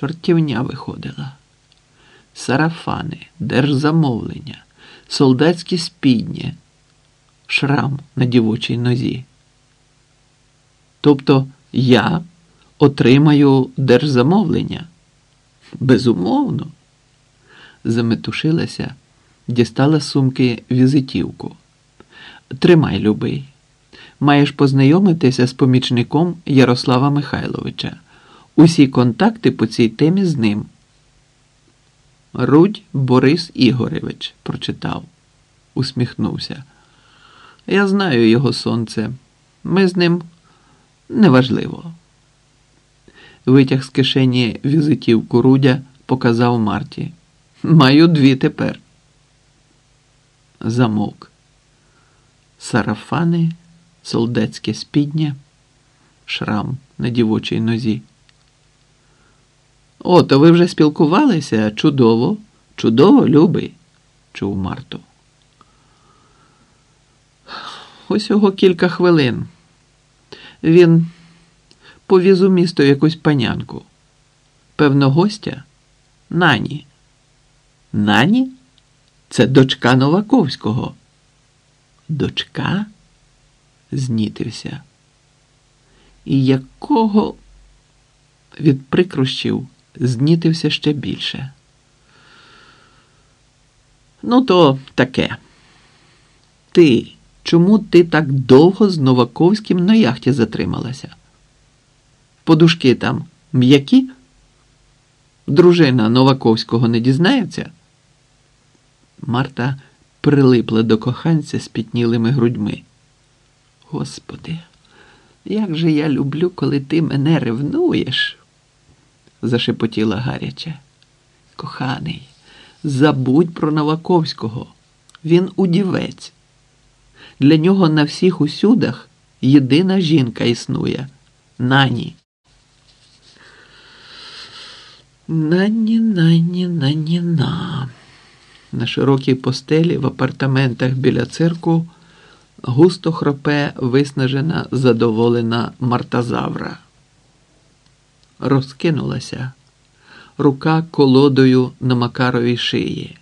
чортівня виходила. Сарафани, держзамовлення, солдатські спідні, шрам на дівочій нозі. Тобто я отримаю держзамовлення? Безумовно. Заметушилася, дістала з сумки візитівку. Тримай, любий. Маєш познайомитися з помічником Ярослава Михайловича. Усі контакти по цій темі з ним. Рудь Борис Ігоревич прочитав, усміхнувся. Я знаю його сонце. Ми з ним неважливо. Витяг з кишені візитівку Рудя, показав Марті. Маю дві тепер. Замовк. Сарафани, солдатське спідня, шрам на дівочій нозі. О, то ви вже спілкувалися? Чудово, чудово, любий, чув Марту. Усього кілька хвилин. Він повіз у місто якусь панянку. Певно, гостя? Нані. Нані? Це дочка Новаковського. Дочка? Знітився. І якого від прикрощів знітився ще більше. Ну, то таке. Ти, чому ти так довго з Новаковським на яхті затрималася? Подушки там м'які? Дружина Новаковського не дізнається? Марта прилипла до коханця з пітнілими грудьми. Господи, як же я люблю, коли ти мене ревнуєш, зашепотіла гаряче. Коханий, забудь про Новаковського. Він удівець. Для нього на всіх усюдах єдина жінка існує нані. Нані, нані, нані, на. На широкій постелі в апартаментах біля цирку густо хропе виснажена, задоволена мартазавра. Розкинулася рука колодою на Макаровій шиї.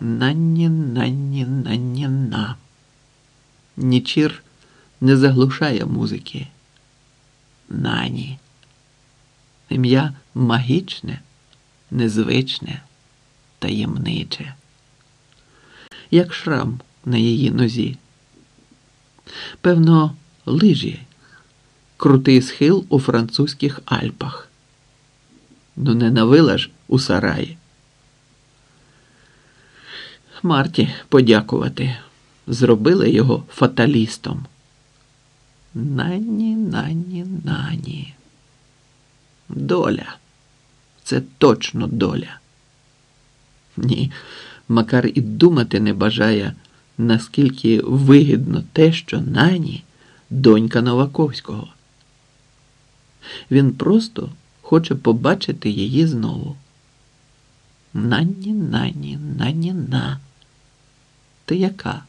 Нанні, нанні, нанні, на. Нічір не заглушає музики. Нані. Ім'я магічне, незвичне, таємниче, як шрам на її нозі. Певно, лижі, крутий схил у французьких Альпах. Ну, не навила ж у сараї. Марті подякувати. Зробили його фаталістом. Нані, нані, нані. Доля. Це точно доля. Ні, Макар і думати не бажає, наскільки вигідно те, що нані донька Новаковського. Він просто хоче побачити її знову. Нані, нані, нані, на. Ти яка?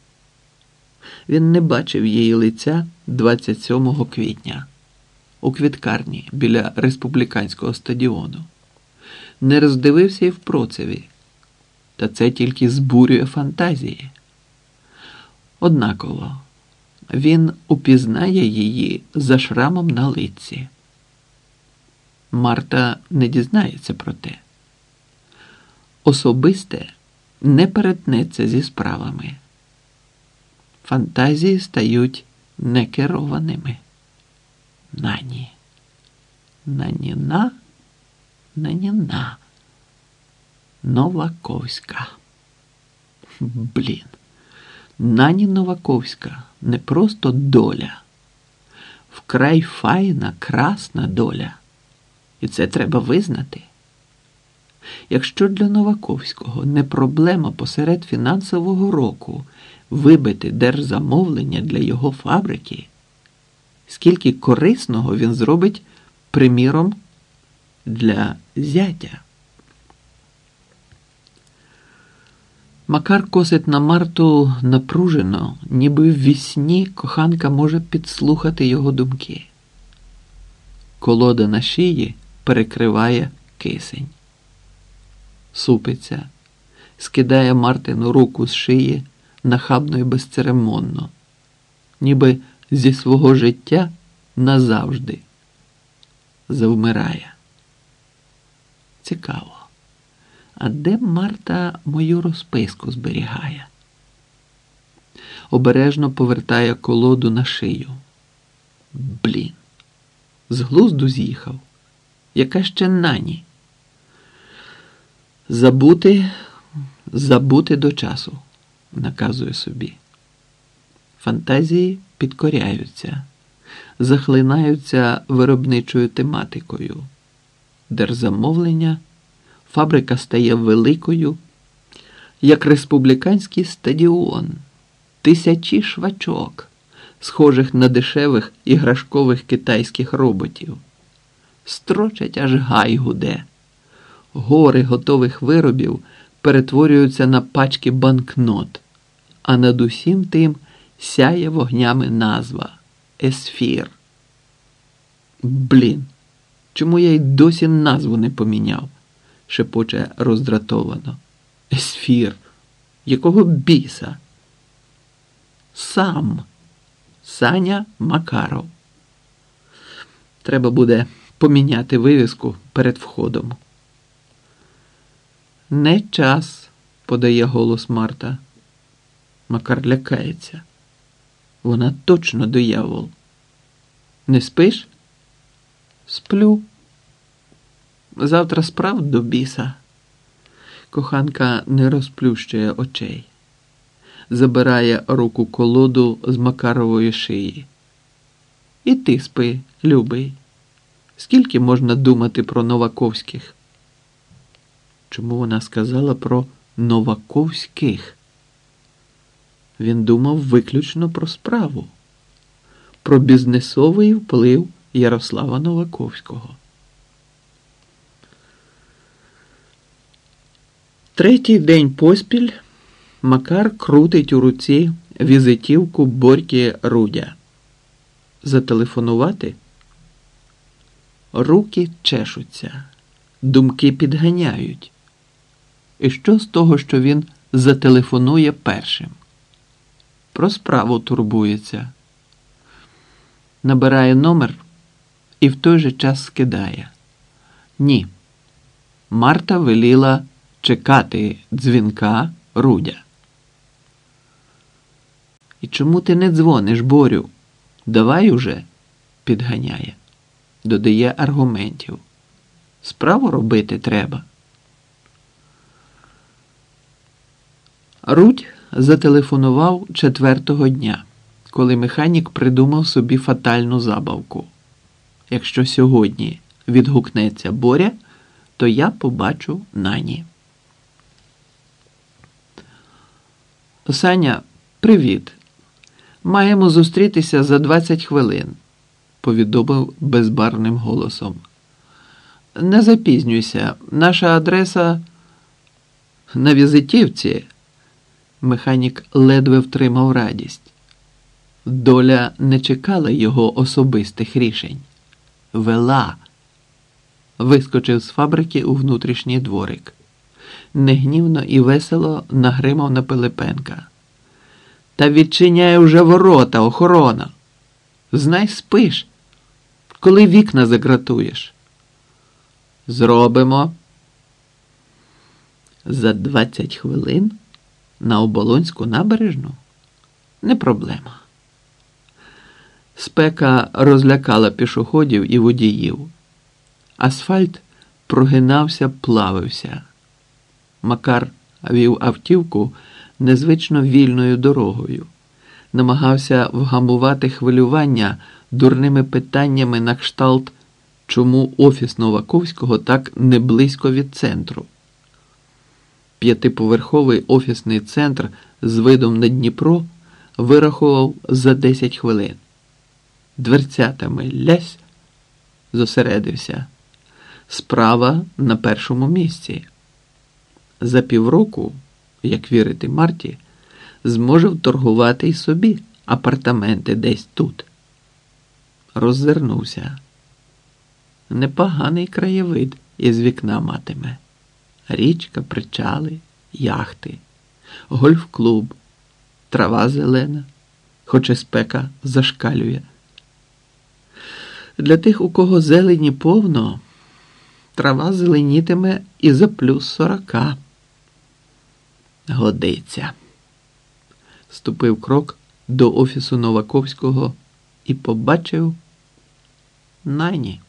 Він не бачив її лиця 27 квітня у квіткарні біля республіканського стадіону. Не роздивився і в процеві, та це тільки збурює фантазії. Однаково він упізнає її за шрамом на лиці. Марта не дізнається про те. Особисте не перетнеться зі справами. Фантазії стають некерованими. Нані. Наніна, наніна. Новаковська. Блін. Нані Новаковська не просто доля, вкрай файна, красна доля. І це треба визнати. Якщо для Новаковського не проблема посеред фінансового року вибити держзамовлення для його фабрики, скільки корисного він зробить, приміром, для зятя. Макар косить на Марту напружено, ніби в вісні коханка може підслухати його думки. Колода на шиї перекриває кисень. Супиться, скидає Мартину руку з шиї нахабно і безцеремонно, ніби зі свого життя назавжди завмирає. Цікаво. А де Марта мою розписку зберігає? Обережно повертає колоду на шию. Блін, з глузду з'їхав. Яка ще нані? Забути, забути до часу, наказує собі. Фантазії підкоряються, захлинаються виробничою тематикою. Дерзамовлення, фабрика стає великою, як республіканський стадіон, тисячі швачок, схожих на дешевих іграшкових китайських роботів. Строчать аж гай гуде. Гори готових виробів перетворюються на пачки банкнот, а над усім тим сяє вогнями назва Есфір. Блін, чому я й досі назву не поміняв? шепоче роздратовано. Есфір, якого біса? Сам Саня Макаров. Треба буде поміняти вивіску перед входом. Не час, подає голос Марта. Макар лякається. Вона точно диявол. Не спиш? Сплю. Завтра справ до біса. Коханка не розплющує очей, забирає руку колоду з Макарової шиї. І ти спи, любий. Скільки можна думати про Новаковських? Чому вона сказала про Новаковських? Він думав виключно про справу, про бізнесовий вплив Ярослава Новаковського. Третій день поспіль Макар крутить у руці візитівку Борьки Рудя. Зателефонувати? Руки чешуться, думки підганяють. І що з того, що він зателефонує першим? Про справу турбується, набирає номер і в той же час скидає. Ні. Марта веліла чекати дзвінка Рудя. І чому ти не дзвониш, Борю? Давай уже, підганяє, додає аргументів. Справу робити треба. Рудь зателефонував четвертого дня, коли механік придумав собі фатальну забавку. Якщо сьогодні відгукнеться Боря, то я побачу нані. Саня, привіт. Маємо зустрітися за 20 хвилин, повідомив безбарним голосом. Не запізнюйся, наша адреса на візитівці. Механік ледве втримав радість. Доля не чекала його особистих рішень. Вела. Вискочив з фабрики у внутрішній дворик. Негнівно і весело нагримав на Пилипенка. Та відчиняє вже ворота, охорона. Знай, спиш, коли вікна загратуєш. Зробимо. За двадцять хвилин на оболонську набережну не проблема. Спека розлякала пішоходів і водіїв. Асфальт прогинався, плавився. Макар вів автівку незвично вільною дорогою, намагався вгамувати хвилювання дурними питаннями на кшталт, чому офіс Новаковського так не близько від центру. П'ятиповерховий офісний центр з видом на Дніпро вирахував за 10 хвилин. Дверцятами лясь зосередився. Справа на першому місці. За півроку, як вірити Марті, зможе вторгувати й собі апартаменти десь тут. Роззирнувся. непоганий краєвид із вікна матиме. Річка, причали, яхти, гольф-клуб, трава зелена, хоч і спека зашкалює. Для тих, у кого зелені повно, трава зеленітиме і за плюс сорока. Годиться. Ступив крок до офісу Новаковського і побачив Нані.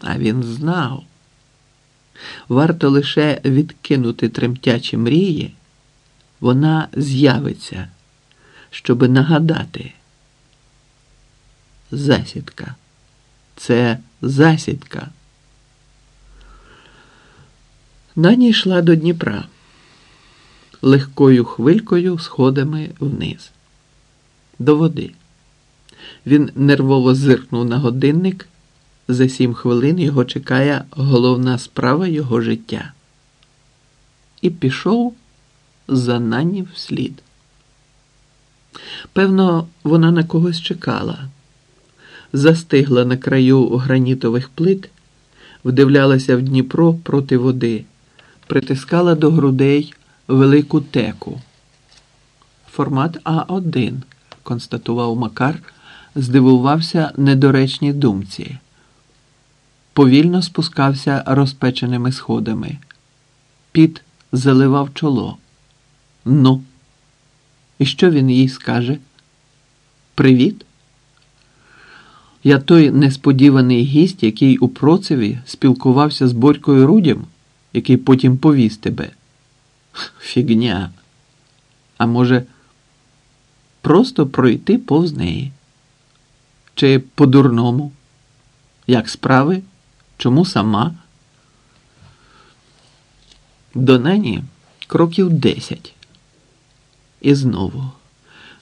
А він знав. Варто лише відкинути тремтячі мрії, вона з'явиться, щоби нагадати. Засідка. Це засідка. Нані йшла до Дніпра легкою хвилькою сходами вниз, до води. Він нервово зиркнув на годинник. За сім хвилин його чекає головна справа його життя. І пішов за Нані вслід. Певно, вона на когось чекала, застигла на краю гранітових плит, вдивлялася в Дніпро проти води, притискала до грудей велику теку. Формат А1, констатував Макар, здивувався недоречній думці. Повільно спускався розпеченими сходами. Піт заливав чоло. Ну, і що він їй скаже? Привіт? Я той несподіваний гість, який у процеві спілкувався з Борькою Рудям, який потім повіз тебе. Фігня. А може, просто пройти повз неї? Чи по-дурному? Як справи? Чому сама? До нені кроків десять. І знову,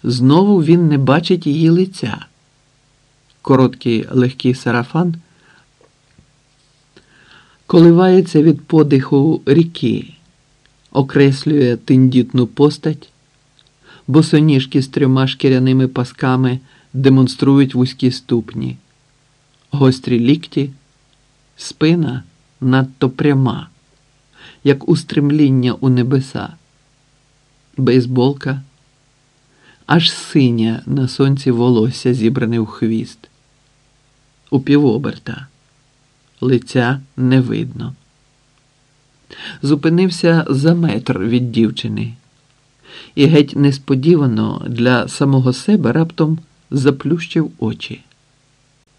знову він не бачить її лиця. Короткий легкий сарафан коливається від подиху ріки окреслює тендітну постать, босоніжки з трьома шкіряними пасками демонструють вузькі ступні, гострі лікті, спина надто пряма, як устремління у небеса, бейсболка, аж синя на сонці волосся зібране в хвіст, у півоберта, лиця не видно. Зупинився за метр від дівчини. І геть несподівано для самого себе раптом заплющив очі.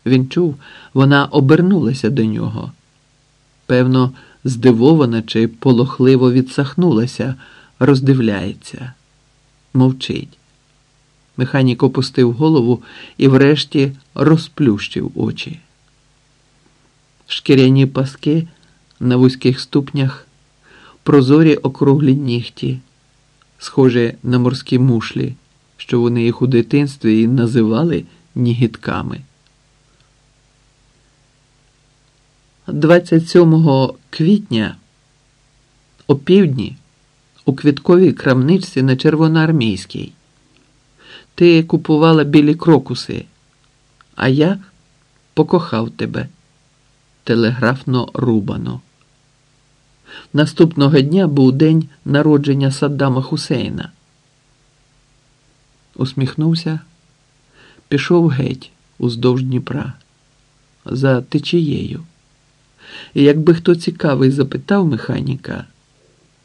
Він чув, вона обернулася до нього. Певно, здивована чи полохливо відсахнулася, роздивляється, мовчить. Механік опустив голову і врешті розплющив очі. Шкіряні паски на вузьких ступнях прозорі округлі нігті, схожі на морські мушлі, що вони їх у дитинстві і називали нігітками. 27 квітня о півдні у квітковій крамничці на Червоноармійській. Ти купувала білі крокуси, а я покохав тебе телеграфно рубано. Наступного дня був день народження Саддама Хусейна. Усміхнувся, пішов геть уздовж Дніпра за течією. І якби хто цікавий запитав механіка,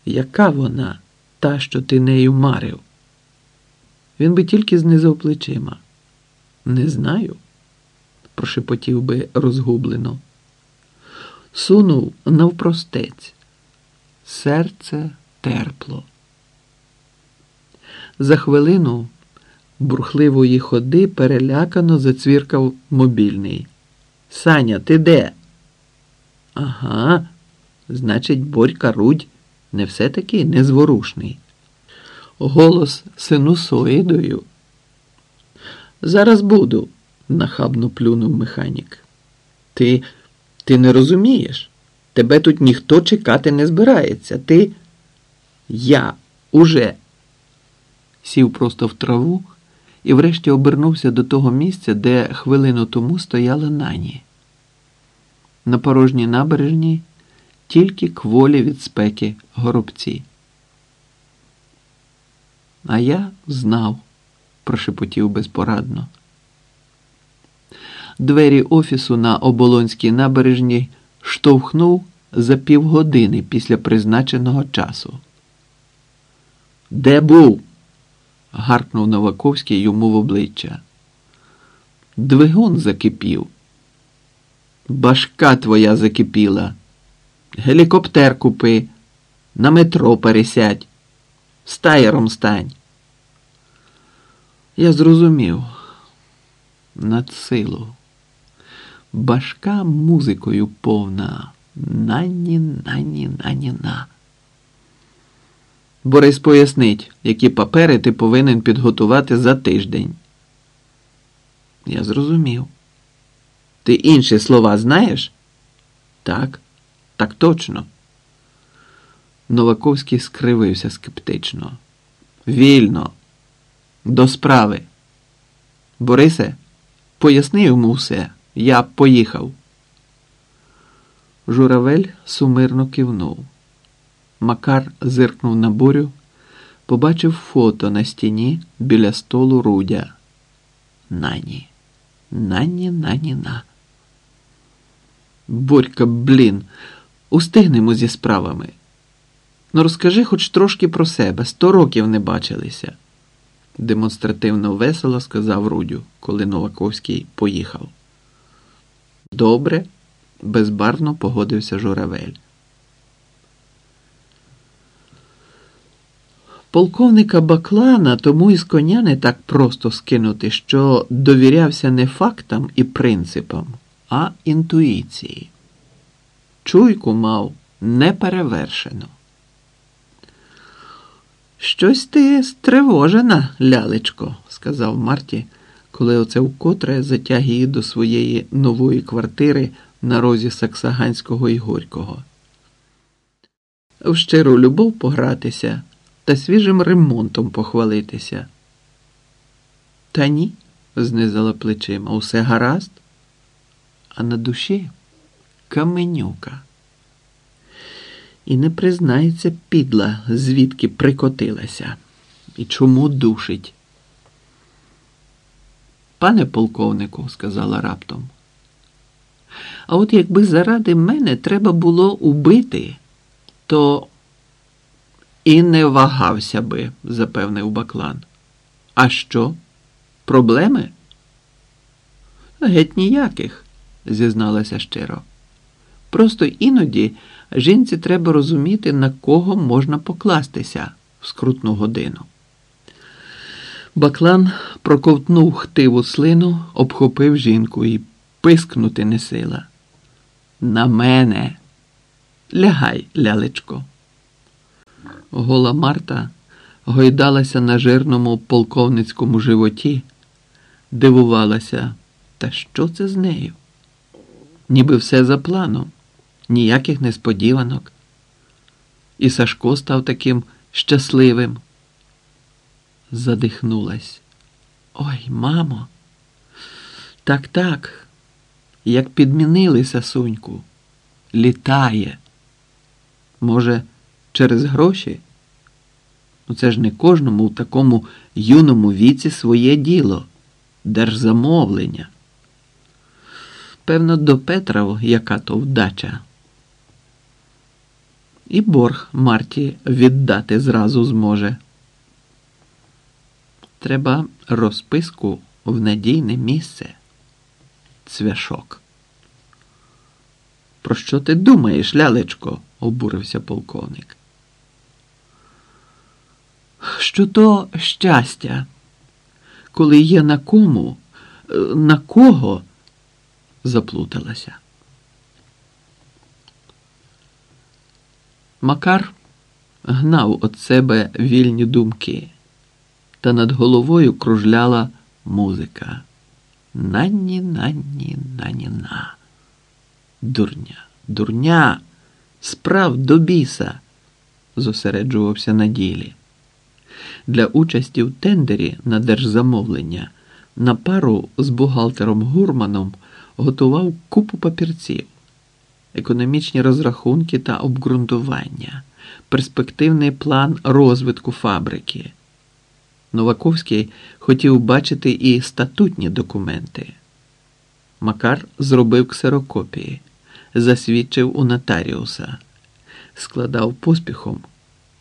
яка вона, та, що ти нею марив, він би тільки знизав плечима. Не знаю, прошепотів би розгублено. Сунув навпростець серце терпло. За хвилину бурхливої ходи перелякано зацвіркав мобільний. Саня, ти де? Ага, значить, Борька Рудь не все таки незворушний. Голос синусоїдою. Зараз буду, нахабно плюнув механік. Ти, Ти не розумієш? Тебе тут ніхто чекати не збирається. Ти. Я уже сів просто в траву і врешті обернувся до того місця, де хвилину тому стояла нані. на порожній набережній тільки кволі від спеки горобці. А я знав, прошепотів безпорадно. Двері офісу на оболонській набережній штовхнув за півгодини після призначеного часу. Де був? Гаркнув Новаковський йому в обличчя. Двигун закипів. Башка твоя закипіла. Гелікоптер купи, на метро пересядь, стаєром стань. Я зрозумів над силу. Башка музикою повна. Нані, нані, нані, на. Борис пояснить, які папери ти повинен підготувати за тиждень. Я зрозумів. Ти інші слова знаєш? Так, так точно. Новаковський скривився скептично. Вільно, до справи. Борисе, поясни йому все. Я поїхав. Журавель сумирно кивнув. Макар зиркнув на бурю, побачив фото на стіні біля столу Рудя. Нані, нані, нані, на. Борька, блін, устигнемо зі справами. Ну розкажи хоч трошки про себе, сто років не бачилися, демонстративно весело сказав Рудю, коли Новаковський поїхав. Добре, безбарно погодився журавель. Полковника Баклана тому із коня не так просто скинути, що довірявся не фактам і принципам, а інтуїції. Чуйку мав неперевершено. Щось ти стривожена, лялечко, сказав Марті, коли оце вкотре затяг її до своєї нової квартири на розі Саксаганського і Горького. В щиру любов погратися та свіжим ремонтом похвалитися. Та ні, знизала плечима, усе гаразд, а на душі каменюка. І не признається підла, звідки прикотилася і чому душить. Пане полковнику, сказала раптом. А от якби заради мене треба було убити, то і не вагався би, запевнив Баклан. А що? Проблеми? Геть ніяких, зізналася щиро. Просто іноді жінці треба розуміти, на кого можна покластися в скрутну годину. Баклан проковтнув хтиву слину, обхопив жінку і пискнути не сила. На мене. Лягай, лялечко. Гола Марта гойдалася на жирному полковницькому животі, дивувалася, та що це з нею? Ніби все за планом, ніяких несподіванок. І Сашко став таким щасливим. Задихнулась. Ой, мамо, так, так, як підмінили сасуньку, літає. Може, через гроші? Ну це ж не кожному в такому юному віці своє діло, держзамовлення. Певно, до Петра яка то вдача. І борг Марті віддати зразу зможе. Треба розписку в надійне місце. Цвяшок. Про що ти думаєш, лялечко? обурився полковник. Що то щастя, коли є на кому, на кого заплуталася. Макар гнав від себе вільні думки, та над головою кружляла музика. Нані, нані, нані, на. Дурня, дурня, справ до біса, зосереджувався на ділі. Для участі в тендері на держзамовлення на пару з бухгалтером Гурманом готував купу папірців. економічні розрахунки та обґрунтування, перспективний план розвитку фабрики. Новаковський хотів бачити і статутні документи. Макар зробив ксерокопії, засвідчив у нотаріуса, складав поспіхом.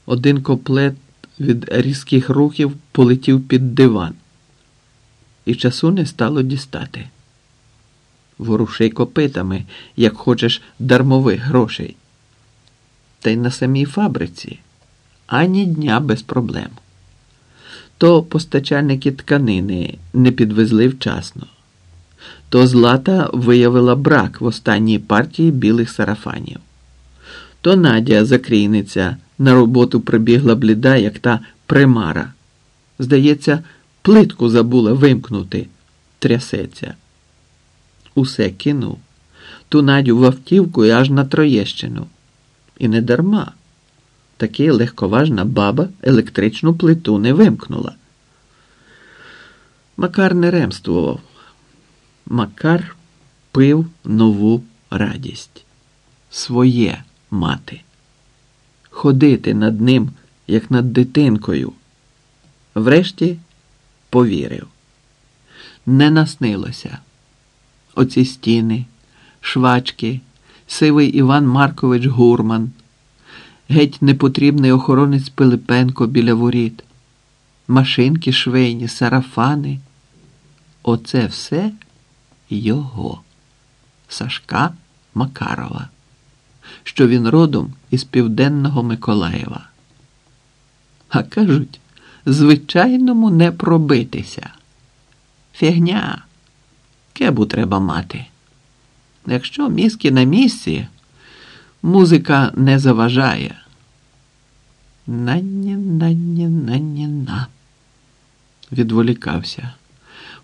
Один коплет від різких рухів полетів під диван, і часу не стало дістати. Воруши копитами, як хочеш, дармових грошей. Та й на самій фабриці ані дня без проблем. То постачальники тканини не підвезли вчасно, то злата виявила брак в останній партії білих сарафанів, то Надя, закрійниця, на роботу прибігла бліда, як та примара. Здається, плитку забула вимкнути, трясеться. Усе кинув, ту Надю в автівку і аж на Троєщину. І не дарма. Таки легковажна баба електричну плиту не вимкнула. Макар не ремствував. Макар пив нову радість. Своє мати. Ходити над ним, як над дитинкою. Врешті повірив. Не наснилося. Оці стіни, швачки, сивий Іван Маркович Гурман геть непотрібний охоронець Пилипенко біля воріт, машинки швейні, сарафани. Оце все його, Сашка Макарова, що він родом із Південного Миколаєва. А кажуть, звичайному не пробитися. Фігня, кебу треба мати. Якщо мізки на місці. Музика не заважає. Нані, нані, нані, на. Відволікався.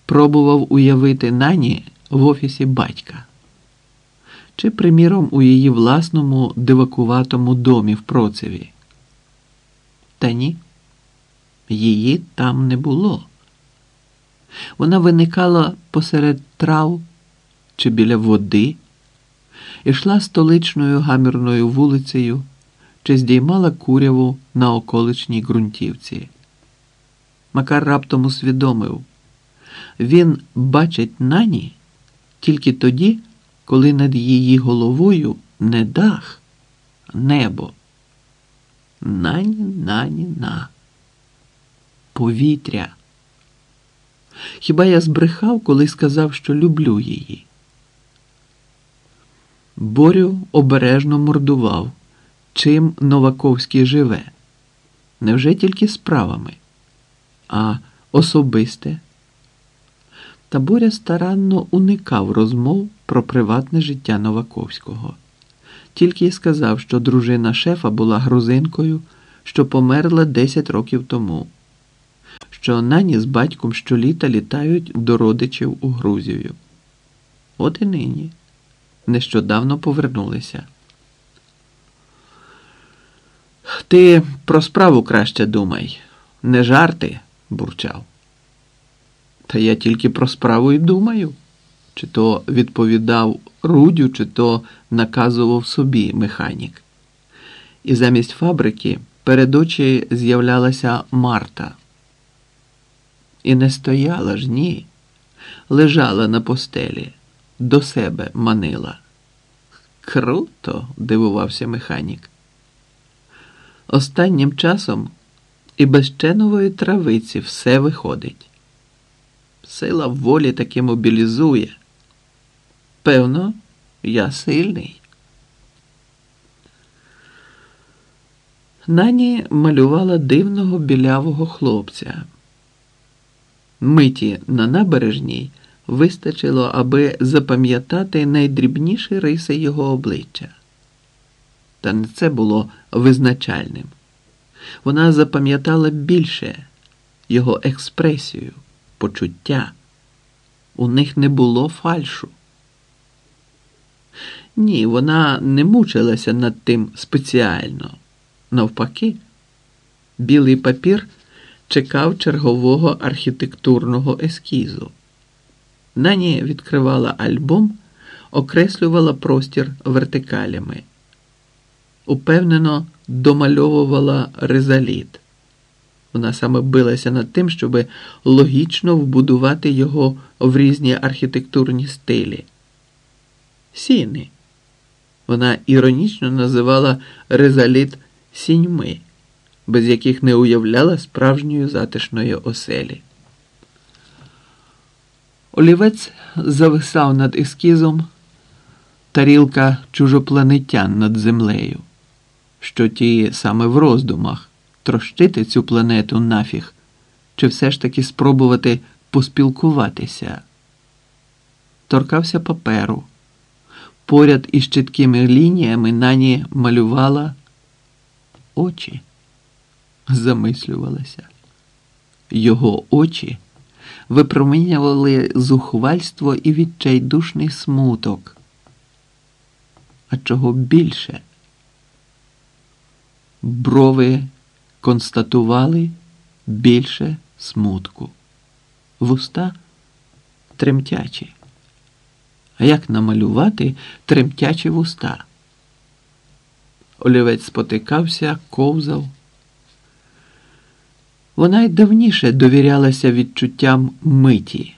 Пробував уявити нані в офісі батька. Чи, приміром, у її власному дивакуватому домі в Процеві. Та ні, її там не було. Вона виникала посеред трав чи біля води ішла столичною гамірною вулицею чи здіймала куряву на околичній ґрунтівці. Макар раптом усвідомив він бачить нані тільки тоді, коли над її головою не дах, небо. Нані, нані, на. Повітря. Хіба я збрехав, коли сказав, що люблю її? Борю обережно мордував, чим Новаковський живе. Невже тільки справами, а особисте? Та Боря старанно уникав розмов про приватне життя Новаковського, тільки й сказав, що дружина шефа була грузинкою, що померла 10 років тому, що нані з батьком щоліта літають до родичів у Грузію. От і нині нещодавно повернулися. Ти про справу краще думай, не жарти, бурчав. Та я тільки про справу і думаю, чи то відповідав Рудю, чи то наказував собі механік. І замість фабрики перед очі з'являлася Марта. І не стояла ж, ні, лежала на постелі до себе манила. Круто, дивувався механік. Останнім часом і без ченової травиці все виходить. Сила волі таки мобілізує. Певно, я сильний. Нані малювала дивного білявого хлопця. Миті на набережній вистачило, аби запам'ятати найдрібніші риси його обличчя. Та не це було визначальним. Вона запам'ятала більше його експресію, почуття. У них не було фальшу. Ні, вона не мучилася над тим спеціально. Навпаки, білий папір чекав чергового архітектурного ескізу. Нані відкривала альбом, окреслювала простір вертикалями, упевнено домальовувала резаліт. Вона саме билася над тим, щоб логічно вбудувати його в різні архітектурні стилі. Сіни. Вона іронічно називала резаліт сіньми, без яких не уявляла справжньої затишної оселі. Олівець зависав над ескізом тарілка чужопланетян над землею, що ті саме в роздумах трощити цю планету нафіг, чи все ж таки спробувати поспілкуватися. Торкався паперу. Поряд із чіткими лініями нані малювала очі, замислювалася. Його очі випромінювали зухвальство і відчайдушний смуток. А чого більше? Брови констатували більше смутку, вуста тремтячі. А як намалювати тремтячі вуста? Олівець спотикався, ковзав. Вона й давніше довірялася відчуттям миті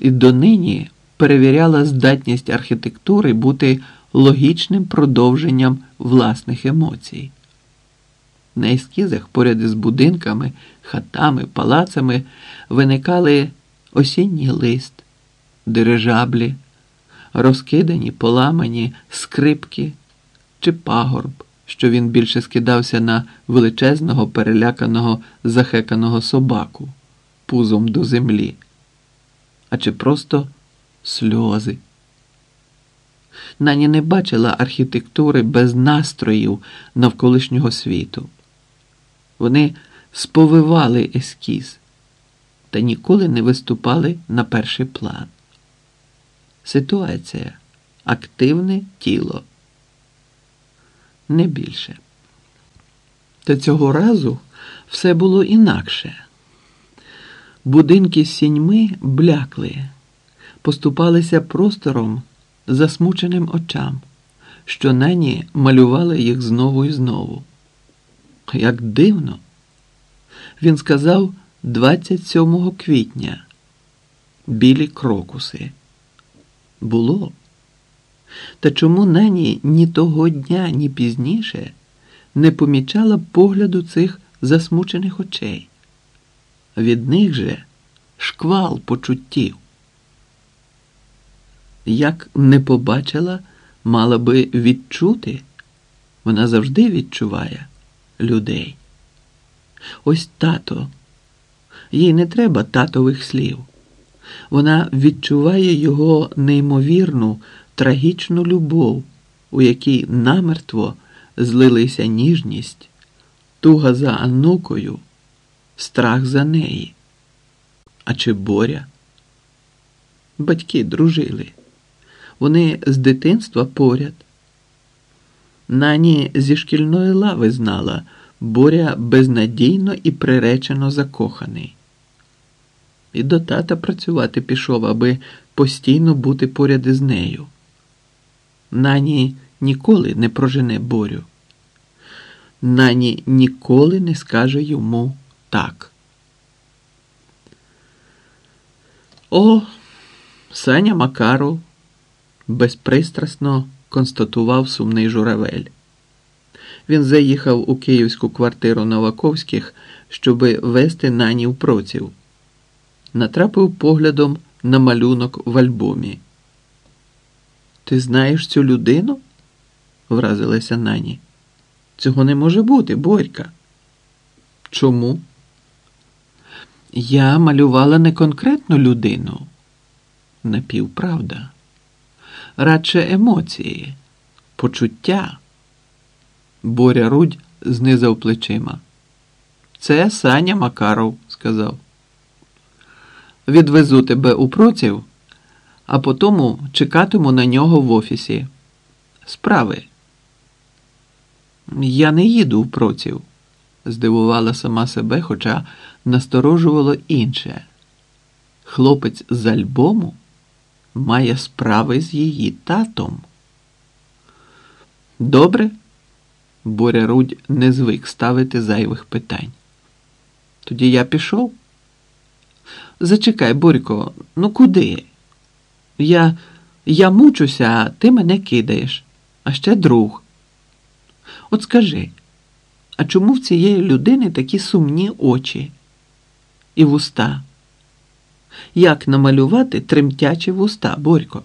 і донині перевіряла здатність архітектури бути логічним продовженням власних емоцій. На ескізах поряд із будинками, хатами, палацами виникали осінній лист, дирижаблі, розкидані, поламані скрипки чи пагорб що він більше скидався на величезного, переляканого, захеканого собаку пузом до землі, а чи просто сльози. Нані не бачила архітектури без настроїв навколишнього світу. Вони сповивали ескіз та ніколи не виступали на перший план. Ситуація активне тіло не більше. Та цього разу все було інакше. Будинки з сіньми блякли, поступалися простором засмученим очам, що нені малювали їх знову і знову. Як дивно, він сказав 27 квітня білі крокуси. Було. Та чому Нані ні того дня, ні пізніше не помічала погляду цих засмучених очей? Від них же шквал почуттів. Як не побачила, мала би відчути, вона завжди відчуває людей. Ось тато, їй не треба татових слів. Вона відчуває його неймовірну трагічну любов, у якій намертво злилися ніжність, туга за Анукою, страх за неї. А чи боря? Батьки дружили. Вони з дитинства поряд. Нані зі шкільної лави знала, боря безнадійно і приречено закоханий. І до тата працювати пішов, аби постійно бути поряд із нею. Нані ніколи не прожене борю. Нані ніколи не скаже йому так. О, Саня Макаров безпристрасно констатував сумний журавель. Він заїхав у київську квартиру Новаковських, щоби вести нані в проців. Натрапив поглядом на малюнок в альбомі. Ти знаєш цю людину? вразилася нані. Цього не може бути, Борька. Чому? Я малювала не конкретну людину. Напівправда. Радше емоції, почуття. Боря Рудь знизав плечима. Це Саня Макаров, сказав. Відвезу тебе у проців а потому чекатиму на нього в офісі. Справи. Я не їду в проців, здивувала сама себе, хоча насторожувало інше. Хлопець з альбому має справи з її татом. Добре, Боря Рудь не звик ставити зайвих питань. Тоді я пішов. Зачекай, Борько, ну куди? Я я мучуся, а ти мене кидаєш, а ще друг. От скажи, а чому в цієї людини такі сумні очі і вуста? Як намалювати тремтячі вуста, Борько?